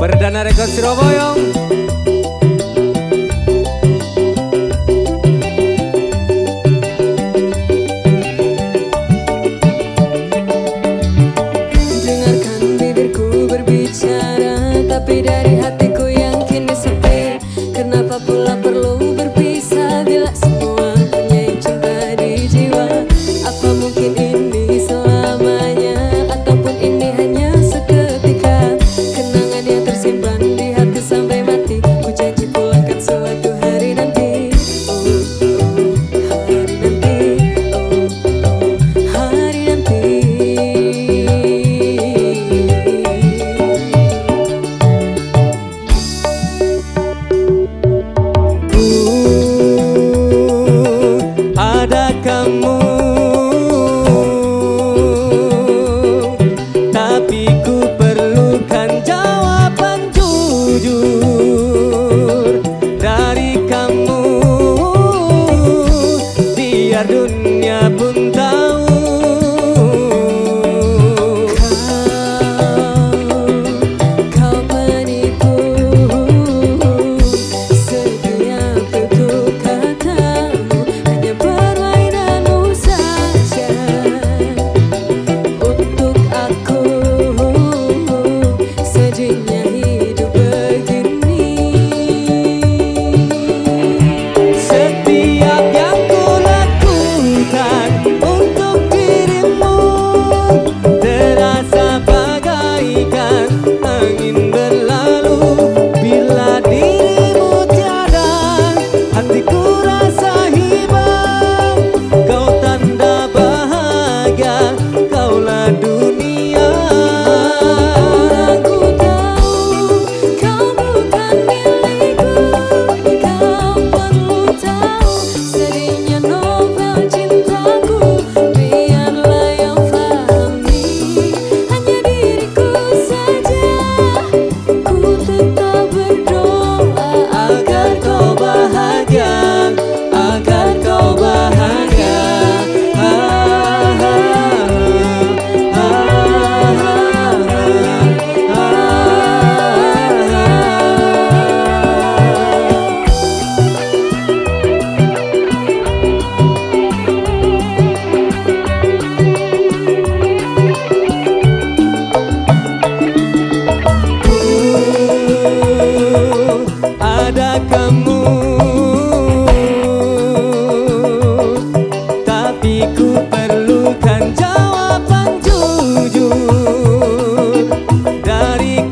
Perdana Rekod Surabaya. you.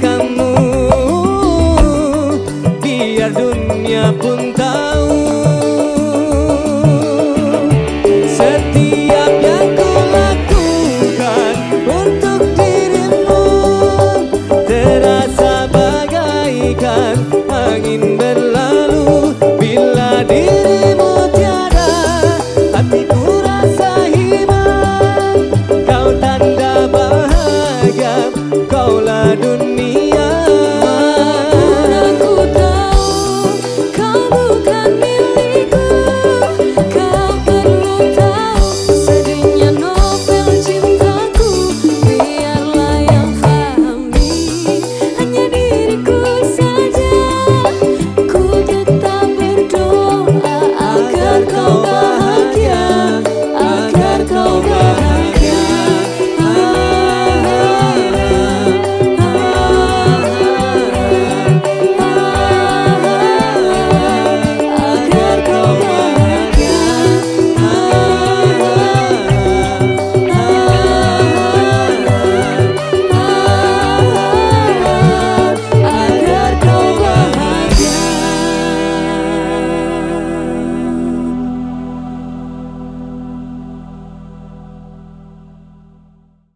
Kamu, Biar dunia pun tahu. Setiap yang ku lakukan Untuk dirimu Terasa bagaikan angin berlalu